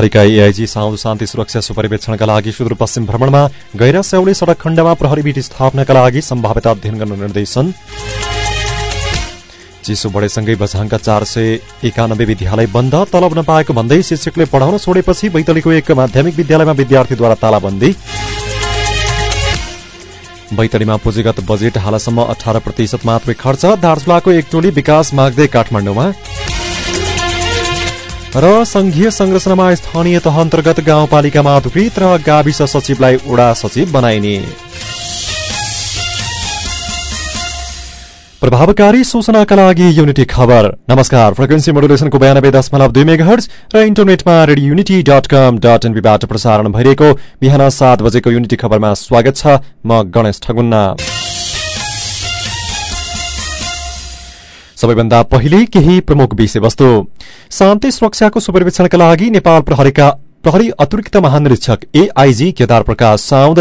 प्रहरीका AIG Saud शान्ति सुरक्षा सुपरिवेक्षणका लागि सुदूरपश्चिम भ्रमणमा गैर स्याउली सड़क खण्डमा प्रहरी बीट स्थापनाका लागि सम्भाव्यता अध्ययन गर्न निर्देशन चिसो बढेसँगै बझाङका चार सय एकानब्बे विद्यालय बन्द तलब नपाएको भन्दै शिक्षकले पढ़ाउन छोडेपछि बैतलीको एक माध्यमिक विद्यालयमा विद्यार्थीद्वारा तालाबन्दी बैतडीमा पुँजीगत बजेट हालसम्म अठार प्रतिशत मात्रै खर्च दार्चुलाको एक टोली विकास माग्दै काठमाडौँमा र संघीय संरचनामा स्थानीय तह अन्तर्गत गाउँपालिकामा अधिकृत र गाविस सचिवलाई उडा सचिव बनाइने। प्रभावकारी सूचनाका लागि युनिटी खबर। नमस्कार फ्रिक्वेन्सी मोडुलेसनको बयानब्बे दशमलव दुई मेगाहर्ज र इन्टरनेटमा radio unity dot com dot एनपीबाट प्रसारण भइरहेको बिहान सात बजेको युनिटी खबरमा स्वागत छ म गणेश ठगुन्ना। सबैभन्दा पहिले केही प्रमुख विषयवस्तु। शान्ति सुरक्षाको सुपरिवेक्षणका लागि नेपाल प्रहरीका प्रहरी अतिरिक्त महानिरीक्षक एआईजी केदार प्रकाश साउद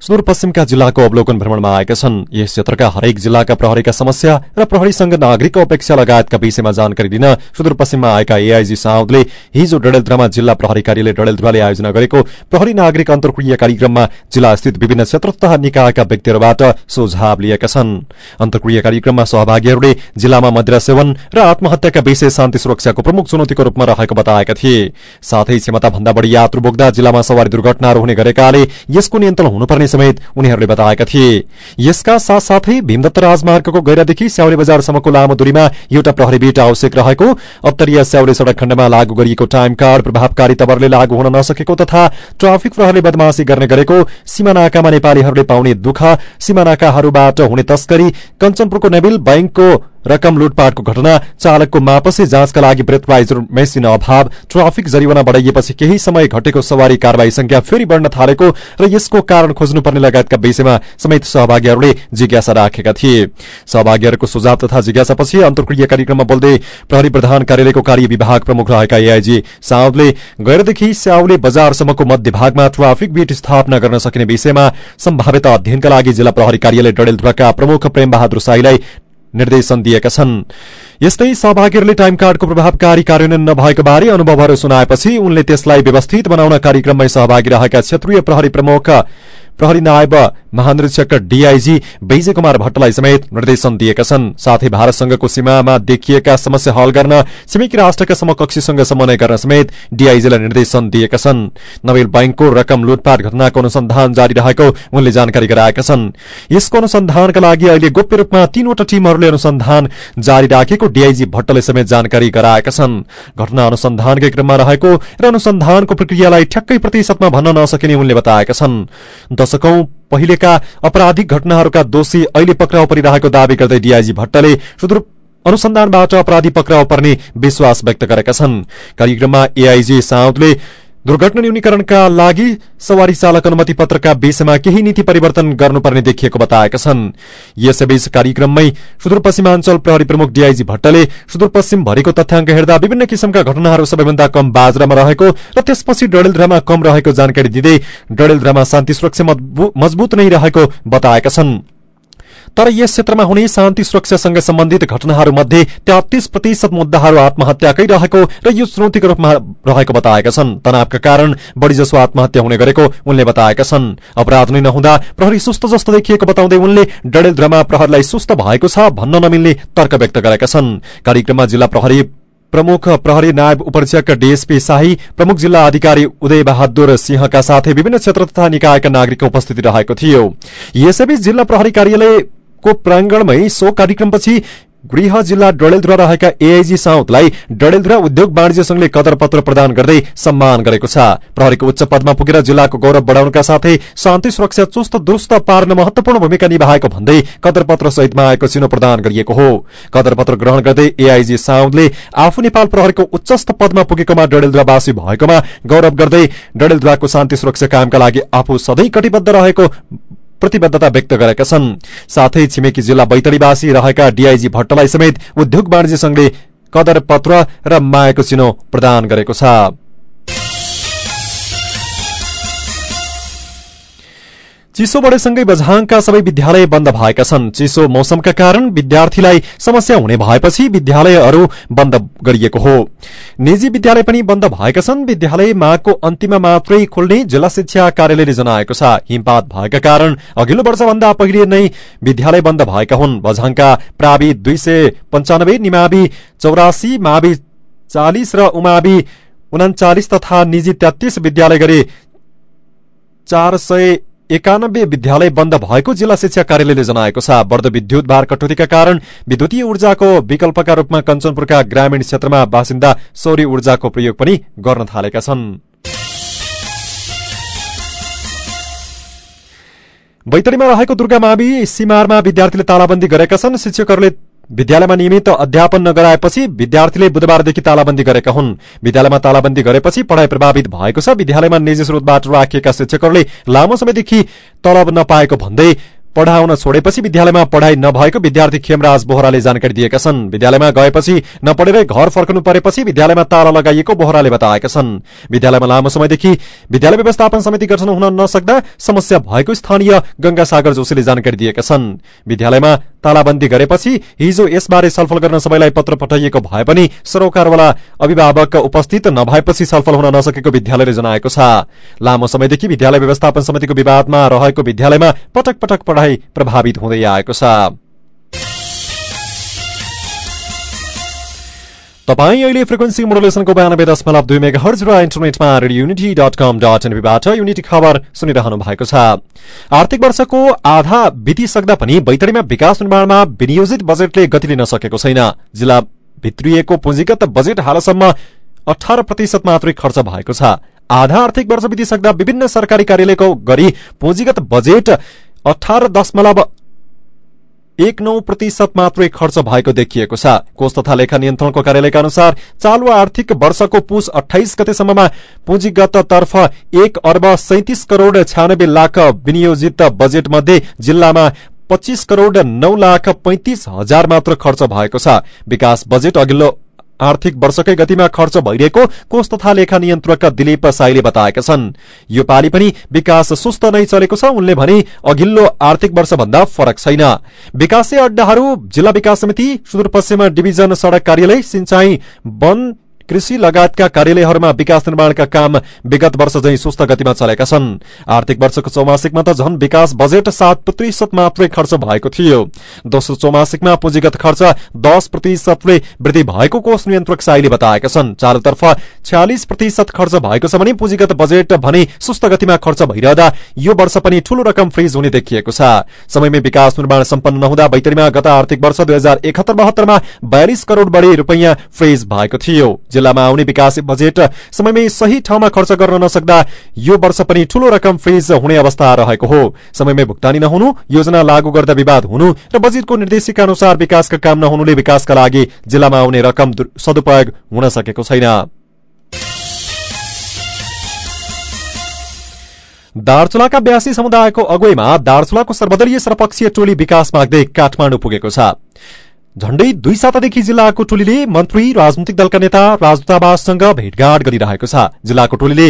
सुदूरपश्चिमका जिल्लाको अवलोकन भ्रमणमा आएका छन्। यस क्षेत्रका हरेक जिल्लाका प्रहरीका समस्या र प्रहरीसँग नागरिकको अपेक्षा लगायतका विषयमा जानकारी दिन सुदूरपश्चिममा आएका एआईजी साउदले हिजो डडेलधुरामा जिल्ला प्रहरी कार्यालय डडेलधुराले आयोजना गरेको प्रहरी नागरिक अन्तर्क्रिया कार्यक्रममा जिल्लास्थित विभिन्न क्षेत्र तथा निकायका व्यक्तिहरूबाट सुझाव लिएका छन्। अन्तर्क्रिया कार्यक्रममा सहभागीहरूले जिल्लामा मदिरा सेवन र आत्महत्याका विषय शान्ति सुरक्षाको प्रमुख चुनौतीको रूपमा रहेको बताएका थिए। साथै क्षमता भन्दा बढ़ी यात्रु बोक्दा जिल्लामा सवारी दुर्घटनाहरू हुने गरेकाले यसको नियन्त्रण हुनुपर्ने समेत उनीहरूले बताएका थिए। यसका साथसाथै भीमदत्त राजमार्गको गैरादेखि स्याउले बजारसम्मको लामो दूरीमा एउटा प्रहरी बीट आवश्यक रहेको अप्तरीय स्याउले सड़क खण्डमा लागू गरिएको टाइम कार्ड प्रभावकारी तवरले लागू हुन नसकेको तथा ट्राफिक प्रहरले बदमाशी गर्ने गरेको सीमानाकामा नेपालीहरूले पाउने दुःख सीमानाकाहरूबाट हुने तस्करी कञ्चनपुरको नेबिल बैंकको रकम लुटपाटको घटना चालकको मापसी जाँचका लागि ब्रेथवाइजर मेसिन अभाव ट्राफिक जरिवाना बढ़ाइएपछि केही समय घटेको सवारी कारवाही संख्या फेरि बढ़न थालेको र यसको कारण खोज्नुपर्ने लगायतका विषयमा समेत सहभागीहरूले जिज्ञासा राखेका थिए। सहभागीहरूको सुझाव तथा जिज्ञासापछि अन्तर्क्रिया कार्यक्रममा बोल्दै प्रहरी प्रधान कार्यालयको कार्य विभाग प्रमुख रहेका एआईजी साउदले गैरदेखि स्याउले बजारसम्मको मध्य भागमा ट्राफिक बीट स्थापना गर्न सकिने विषयमा सम्भाव्यता अध्ययनका लागि जिल्ला प्रहरी कार्यालय डडेलधुराका प्रमुख प्रेम बहादुर साईलाई निर्देशन दिएका छन्। यस्तै सहभागीहरूले टाइम कार्डको प्रभावकारी कार्यान्वयन नभएको बारे अनुभवहरू सुनाएपछि उनले त्यसलाई व्यवस्थित बनाउन कार्यक्रममै सहभागी रहेका क्षेत्रीय प्रहरी प्रमुख प्रहरी नायब महानिरीक्षक डीआईजी विजय कुमार भट्टलाई समेत निर्देशन दिएका छन्। साथै भारतसँगको सीमामा देखिएका समस्या हल गर्न छिमेकी राष्ट्रका समकक्षीसँग समन्वय गर्न समेत डीआईजीलाई निर्देशन दिएका छन्। नवेल बैंकको रकम लुटपाट घटनाको अनुसन्धान जारी रहेको उनले जानकारी गराएका छन्। यसको अनुसन्धानका लागि अहिले गोप्य रूपमा तीनवटा टीमहरूले अनुसन्धान जारी राखेको डीआईजी भट्टले समेत जानकारी गराएका छन्। घटना अनुसन्धानकै क्रममा रहेको र अनुसन्धानको प्रक्रियालाई ठ्याक्कै प्रतिशतमा भन्न नसकिने उनले बताएका छन्। दशकौं पहिलेका अपराधिक घटनाहरूका दोषी अहिले पक्राउ परिरहेको दावी गर्दै डीआईजी भट्टले सुदूर अनुसन्धानबाट अपराधी पक्राउ पर्ने विश्वास व्यक्त गरेका छन्। कार्यक्रममा एआईजी साउदले दुर्घटना न्यूनीकरणका लागि सवारी चालक अनुमति पत्रका विषयमा केही नीति परिवर्तन गर्नुपर्ने देखिएको बताएका छन्। यसैबीच कार्यक्रममै सुदूरपश्चिमाञ्चल प्रहरी प्रमुख डीआईजी भट्टले सुदूरपश्चिम भरिको तथ्याङ्क हेर्दा विभिन्न किसिमका घटनाहरू सबैभन्दा कम बाजरामा रहेको र त्यसपछि डडेलधुरामा कम रहेको जानकारी दिँदै डडेलधुरामा शान्ति सुरक्षा मजबूत नै रहेको बताएका छन्। तर यस क्षेत्रमा हुने शान्ति सुरक्षासँग सम्बन्धित घटनाहरूमध्ये तेत्तीस प्रतिशत मुद्दाहरू आत्महत्याकै रहेको र यो चुनौतीको रूपमा रहेको बताएका छन्। तनावका कारण बढ़ीजसो आत्महत्या हुने गरेको उनले बताएका छन्। अपराध नै नहुँदा प्रहरी सुस्त जस्तो देखिएको बताउँदै उनले डडेलधुरामा प्रहरीलाई सुस्त भएको छ भन्न नमिल्ने तर्क व्यक्त गरेका छन्। कार्यक्रममा जिल्ला प्रहरी प्रमुख प्रहरी नायब उपरीक्षक डीएसपी शाही प्रमुख जिल्ला अधिकारी उदय बहादुर सिंहका साथै विभिन्न क्षेत्र तथा निकायका नागरिकको उपस्थिति रहेको थियो। यसैबीच जिल्ला प्रहरी कार्यालय को प्राङ्गणमै सो कार्यक्रमपछि गृह जिल्ला डडेलधुरा रहेका एआईजी साउदलाई डडेलधुरा उद्योग वाणिज्य संघले कदर पत्र प्रदान गर्दै सम्मान गरेको छ। प्रहरीको उच्च पदमा पुगेर जिल्लाको गौरव बढ़ाउनका साथै शान्ति सुरक्षा चुस्त दुरुस्त पार्न महत्वपूर्ण भूमिका निभाएको भन्दै कदर पत्र सहितमा आएको चिनो प्रदान गरिएको हो। कदर पत्र ग्रहण गर्दै एआईजी साउदले आफू नेपाल प्रहरीको उच्चस्थ पदमा पुगेकोमा डडेलधुरावासी भएकोमा गौरव गर्दै डडेलधुराको शान्ति सुरक्षा कायमका लागि आफू सधैँ कटिबद्ध रहेको प्रतिबद्धता व्यक्त गरेका छन्। साथै छिमेकी जिल्ला बैतडीवासी रहेका डीआईजी भट्टलाई समेत उद्योग वाणिज्य संघले कदर पत्र र मायाको चिनो प्रदान गरेको छ। चिसो बढेसँगै बझाङका सबै विद्यालय बन्द भएका छन्। चिसो मौसमका कारण विद्यार्थीलाई समस्या हुने भएपछि विद्यालयहरू बन्द गरिएको हो। निजी विद्यालय पनि बन्द भएका छन्। विद्यालय माघको अन्तिममा मात्रै खोल्ने जिल्ला शिक्षा कार्यालयले जनाएको छ। हिमपात भएका कारण अघिल्लो वर्षभन्दा पहिले नै विद्यालय बन्द भएका हुन्। बझाङका प्रावि दुई सय पञ्चानब्बे निमावि चौरासी मावि चालिस र उमावि उनाचालिस तथा निजी तेत्तीस विद्यालय गरी चार सय एकानब्बे विद्यालय बन्द भएको जिल्ला शिक्षा कार्यालयले जनाएको छ। बढ्दो विद्युत भार कटौतीका कारण विद्युतीय ऊर्जाको विकल्पका रूपमा कञ्चनपुरका ग्रामीण क्षेत्रमा बासिन्दा सौर्य ऊर्जाको प्रयोग पनि गर्न थालेका छन्। बैतडीमा रहेको दुर्गा मावि सिमारमा विद्यार्थीले तालाबन्दी गरेका छन्। शिक्षकहरूले विद्यालयमा नियमित अध्यापन नगराएपछि विद्यार्थीले बुधबारदेखि तालाबन्दी गरेका हुन्। विद्यालयमा तालाबन्दी गरेपछि पढ़ाई प्रभावित भएको छ। विद्यालयमा निजी स्रोतबाट राखिएका शिक्षकहरूले लामो समयदेखि तलब नपाएको भन्दै पढ़ाउन छोडेपछि विद्यालयमा पढ़ाई नभएको विद्यार्थी खेमराज बोहराले जानकारी दिएका छन्। विद्यालयमा गएपछि नपढेरै घर फर्कनु परेपछि विद्यालयमा ताला लगाइएको बोहराले बताएका छन्। विद्यालयमा लामो समयदेखि विद्यालय व्यवस्थापन समिति गठन हुन नसक्दा समस्या भएको स्थानीय गंगा सागर जोशीले जानकारी दिएका छन्। विद्यालयमा तालाबन्दी गरेपछि हिजो यसबारे छलफल गर्न सबैलाई पत्र पठाइएको भए पनि सरोकारवाला अभिभावक उपस्थित नभएपछि छलफल हुन नसकेको विद्यालयले जनाएको छ। लामो समयदेखि विद्यालय व्यवस्थापन समितिको विवादमा रहेको विद्यालयमा पटक पटक पढ़ाई प्रभावित हुँदै आएको छ। तपाईँ अहिले फ्रिक्वेन्सी मोडुलेसनको बयानब्बे दशमलव दुई मेगा हर्ज र इन्टरनेटमा Radio Unity dot com dot एनबीबाट Unity खबर सुनिरहनु भएको छ। आर्थिक वर्षको आधा बितिसक्दा पनि बैतडीमा विकास निर्माणमा विनियोजित बजेटले गति लिन सकेको छैन। जिल्ला भित्रिएको पुँजीगत बजेट हालसम्म अठार प्रतिशत मात्रै खर्च भएको छ। आधा आर्थिक वर्ष बितिसक्दा विभिन्न सरकारी कार्यालयको गरी पुँजीगत बजेट अठार दशमलव एक नौ प्रतिशत मात्रै खर्च भएको देखिएको छ। कोष तथा लेखा नियन्त्रणको कार्यालयका अनुसार चालु आर्थिक वर्षको पुस अठाइस गतेसम्ममा पुँजीगत तर्फ एक अर्ब सैतिस करोड़ छ्यानब्बे लाख विनियोजित बजेट मध्ये जिल्लामा पच्चीस करोड़ नौ लाख पैंतिस हजार मात्र खर्च भएको छ। विकास बजेट अघिल्लो आर्थिक वर्षकै गतिमा खर्च भइरहेको कोष तथा लेखा नियन्त्रक दिलीप साईले बताएका छन्। यो पालि पनि विकास सुस्त नै चलेको छ उनले भने अघिल्लो आर्थिक वर्षभन्दा फरक छैन। विकासे अड्डाहरू जिल्ला विकास समिति सुदूरपश्चिम डिभिजन सड़क कार्यालय सिंचाई वन कृषि लगायतका कार्यालयहरूमा विकास निर्माणका काम विगत वर्ष झै सुस्त गतिमा चलेका छन्। आर्थिक वर्षको चौमासिकमा त झन विकास बजेट सात प्रतिशत मात्रै खर्च भएको थियो। दोस्रो चौमासिकमा पुँजीगत खर्च दस प्रतिशतले वृद्धि भएको कोष नियन्त्रक साईले बताएका छन्। चालुतर्फ छ्यालिस प्रतिशत खर्च भएको छ भने पुँजीगत बजेट भने सुस्त गतिमा खर्च भइरहँदा यो वर्ष पनि ठूलो रकम फ्रिज हुने देखिएको छ। समयमै विकास निर्माण सम्पन्न नहुँदा बैतरीमा गत आर्थिक वर्ष दुई हजार एकहत्तर बहत्तरमा बयालिस करोड़ बढी रूपियाँ फ्रिज भएको थियो। जिल्लामा आउने विकास बजेट समयमै सही ठाउँमा खर्च गर्न नसक्दा यो वर्ष पनि ठूलो रकम फ्रिज हुने अवस्था रहेको हो। समयमै भुक्तानी नहुनु योजना लागू गर्दा विवाद हुनु र बजेटको निर्देशिका अनुसार विकासका काम नहुनुले विकासका लागि जिल्लामा आउने रकम सदुपयोग हुन सकेको छैन। दार्चुलाका व्यासी समुदायको अगुवाईमा दार्चुलाको सर्वदलीय सर्वपक्षीय टोली विकास माग्दै काठमाडौँ पुगेको छ। झण्डै दुई सातादेखि जिल्लाको टोलीले मन्त्री राजनैतिक दलका नेता राजदूतावाससँग भेटघाट गरिरहेको छ। जिल्लाको टोलीले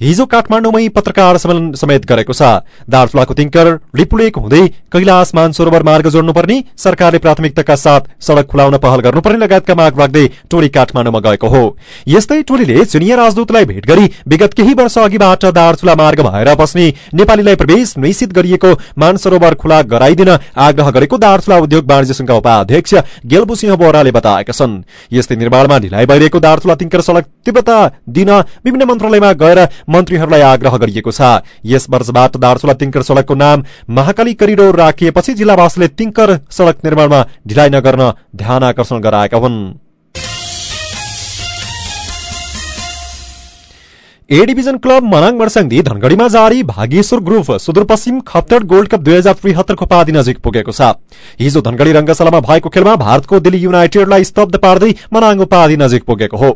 हिजो काठमाडौँमै पत्रकार सम्मेलन समेत गरेको छ। दार्चुलाको तिङ्कर रिपुलेक हुँदै कैलाश मानसरोवर मार्ग जोड्नुपर्ने सरकारले प्राथमिकताका साथ सड़क खुलाउन पहल गर्नुपर्ने लगायतका माग राख्दै टोली काठमाडौँमा गएको हो। यस्तै टोलीले चुनिया राजदूतलाई भेट गरी विगत केही वर्ष अघिबाट दार्चुला मार्ग भएर बस्ने नेपालीलाई प्रवेश निश्चित गरिएको मानसरोवर खुला गराइदिन आग्रह गरेको दार्चुला उद्योग वाणिज्य संघका उपाध्यक्ष गेलबुसिंह बोहराले बताएका छन्। यस्तै निर्माणमा ढिलाइ भइरहेको दार्चुला तिङ्कर सड़क तीव्रता दिन विभिन्न मन्त्रालयमा गएर मन्त्रीहरूलाई आग्रह गरिएको छ। यस वर्षबाट दार्चुला तिङ्कर सड़कको नाम महाकाली करिडोर राखिएपछि जिल्लावासीले तिङ्कर सड़क निर्माणमा ढिलाइ नगर्न ध्यान आकर्षण गराएका हुन्। A division club Manang Marsyangdi धनगढ़ीमा जारी Bhageshwar group Sudurpaschim Khaptad gold cup दुई हजार त्रिहत्तरको पादी नजिक पुगेको छ। हिजो धनगढ़ी रंगशालामा भएको खेलमा भारतको दिल्ली युनाइटेडलाई स्तब्ध पार्दै मनाङ उपाधि नजिक पुगेको हो।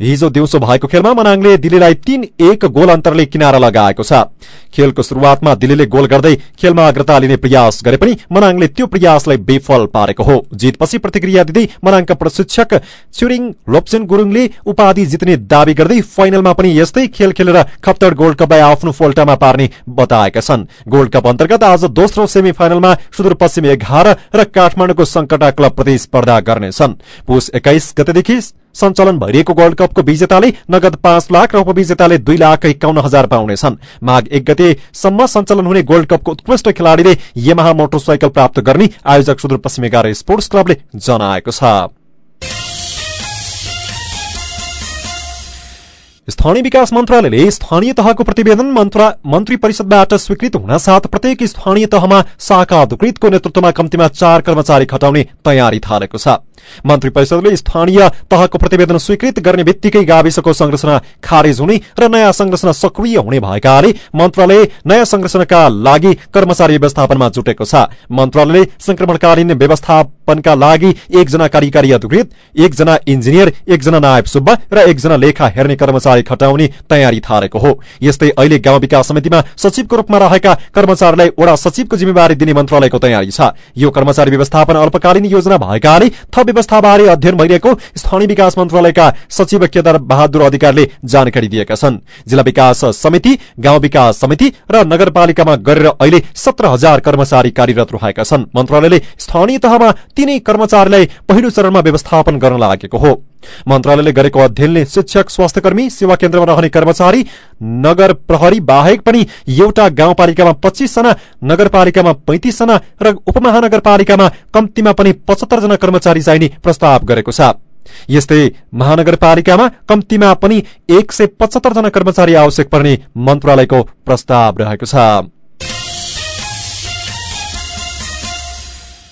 हिजो दिउँसो भएको खेलमा मनाङले दिल्लीलाई तीन एक गोल अन्तरले किनारा लगाएको छ। खेलको शुरूआतमा दिल्लीले गोल गर्दै खेलमा अग्रता लिने प्रयास गरे पनि मनाङले त्यो प्रयासलाई विफल पारेको हो। जितपछि प्रतिक्रिया दिँदै मनाङका प्रशिक्षक छुरिङ लोप्सेन गुरूङले उपाधि जित्ने दावी गर्दै फाइनलमा पनि यस्तै खेल खेलेर खप्तर गोल्ड कपलाई आफ्नो फोल्टामा पार्ने बताएका छन्। गोल्ड कप अन्तर्गत आज दोस्रो सेमी फाइनलमा सुदूरपश्चिम एघार र काठमाडौँको संकटा क्लब प्रतिस्पर्धा गर्नेछन्। पुष एक्काइस गतेदेखि सञ्चालन भइरहेको वर्ल्ड कपको विजेताले नगद पाँच लाख र उपविजेताले दुई लाख एकाउन्न हजार पाउनेछन्। माघ एक गतेसम्म सञ्चालन हुने गोल्ड कपको उत्कृष्ट खेलाड़ीले यमहा मोटरसाइकल प्राप्त गर्ने आयोजक सुदूरपश्चिम एघार स्पोर्ट्स क्लबले जनाएको छ। स्थानीय विकास मन्त्रालयले स्थानीय तहको प्रतिवेदन मन्त्री परिषदबाट स्वीकृत हुन साथ प्रत्येक स्थानीय तहमा शाखा अधिकृतको नेतृत्वमा कम्तीमा चार कर्मचारी खटाउने तयारी थालेको छ। मन्त्री परिषदले स्थानीय तहको प्रतिवेदन स्वीकृत गर्ने बित्तिकै गाविसको संरचना खारेज हुने र नयाँ संरचना सक्रिय हुने भएकाले मन्त्रालय नयाँ संरचनाका लागि कर्मचारी व्यवस्थापनमा जुटेको छ। मन्त्रालयले संक्रमणकालीन व्यवस्थापनका लागि एकजना कार्यकारी अधिकृत एकजना इन्जिनियर एकजना नायब सुब्बा र एकजना लेखा हेर्ने कर्मचारी खटाउने तयारी थालेको हो। यस्तै अहिले गाउँ विकास समितिमा सचिवको रूपमा रहेका कर्मचारीलाई वडा सचिवको जिम्मेवारी दिने मन्त्रालयको तयारी छ। यो कर्मचारी व्यवस्थापन अल्पकालीन योजना भएकाले थप व्यवस्थाबारे अध्ययन भइरहेको स्थानीय विकास मन्त्रालयका सचिव केदार बहादुर अधिकारीले जानकारी दिएका छन्। जिल्ला विकास समिति गाउँ विकास समिति र नगरपालिकामा गरेर अहिले सत्र हजार कर्मचारी कार्यरत रहेका छन्। मन्त्रालयले स्थानीय तहमा तीनै कर्मचारीलाई पहिलो चरणमा व्यवस्थापन गर्न लागेको हो। मन्त्रालयले गरेको अध्ययनले शिक्षक स्वास्थ्यकर्मी सेवा केन्द्रमा रहने कर्मचारी नगर प्रहरी बाहेक पनि एउटा गाउँपालिकामा पच्चीसजना नगरपालिकामा पैंतिसजना र उपमहानगरपालिकामा कम्तीमा पनि पचहत्तर जना कर्मचारी चाहिने प्रस्ताव गरेको छ। यस्तै महानगरपालिकामा कम्तीमा पनि एक सय पचहत्तर जना कर्मचारी आवश्यक पर्ने मन्त्रालयको प्रस्ताव रहेको छ।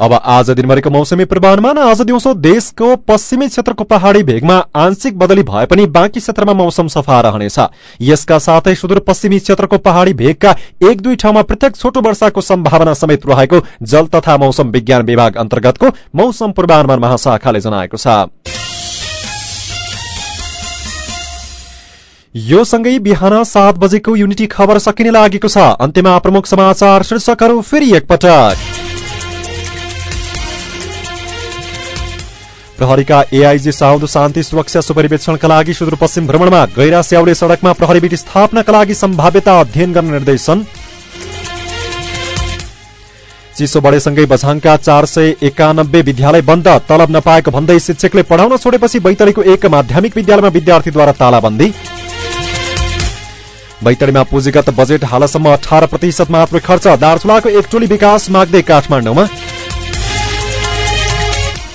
अब आज दिनभरिको मौसमी पूर्वानुमान आज दिउँसो देशको पश्चिमी क्षेत्रको पहाड़ी भेगमा आंशिक बदली भए पनि बाँकी क्षेत्रमा मौसम सफा रहनेछ। यसका साथै सुदूरपश्चिमी क्षेत्रको पहाड़ी भेगका एक दुई ठाउँमा प्रत्येक छोटो वर्षाको सम्भावना समेत रहेको जल तथा मौसम विज्ञान विभाग अन्तर्गतको मौसम पूर्वानुमान महाशाखाले जनाएको छ। यो सँगै बिहान सात बजेको युनिटी खबर सकिने लागेको छ। अन्त्यमा प्रमुख समाचार शीर्षकहरू फेरि एकपटक। प्रहरीका एआईजी साउद शान्ति सुरक्षा सुपरिवेक्षणका लागि सुदूरपश्चिम भ्रमणमा गैरा स्याउले सड़कमा प्रहरी बीट स्थापनाका लागि सम्भाव्यता अध्ययन गर्न निर्देशन चिसो बढेसँगै बझाङका चार सय एकानब्बे विद्यालय बन्द तलब नपाएको भन्दै शिक्षकले पढाउन छोडेपछि बैतडीको एक माध्यमिक विद्यालयमा विद्यार्थीद्वारा तालाबन्दी। बैतडीमा पुँजीगत बजेट हालसम्म अठार प्रतिशत मात्र खर्च दार्चुलाको एक टोली विकास माग्दै काठमाडौँमा।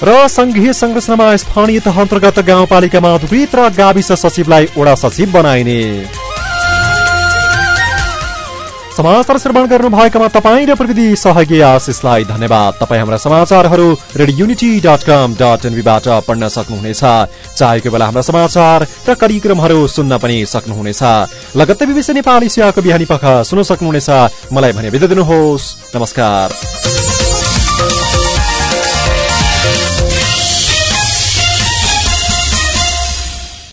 र संघीय संरचनामा स्थानीय तह अन्तर्गत गाउँपालिकामा अधिकृत र गाविस सचिवलाई वडा सचिव बनाइने। समाचार श्रवण गर्नु भएकोमा तपाईँ र प्रविधि सहयोगी आशिषलाई धन्यवाद। तपाईँ हाम्रा समाचारहरू Radio Unity dot com dot एनबीबाट पढ्न सक्नुहुनेछ। चाहेको बेला हाम्रा समाचार र कार्यक्रमहरू सुन्न पनि सक्नुहुनेछ। लगत्तै बिबिसी नेपाली सेवाको बिहानी पख सुन्न सक्नुहुनेछ। मलाई भने बिदा दिनुहोस्। नमस्कार।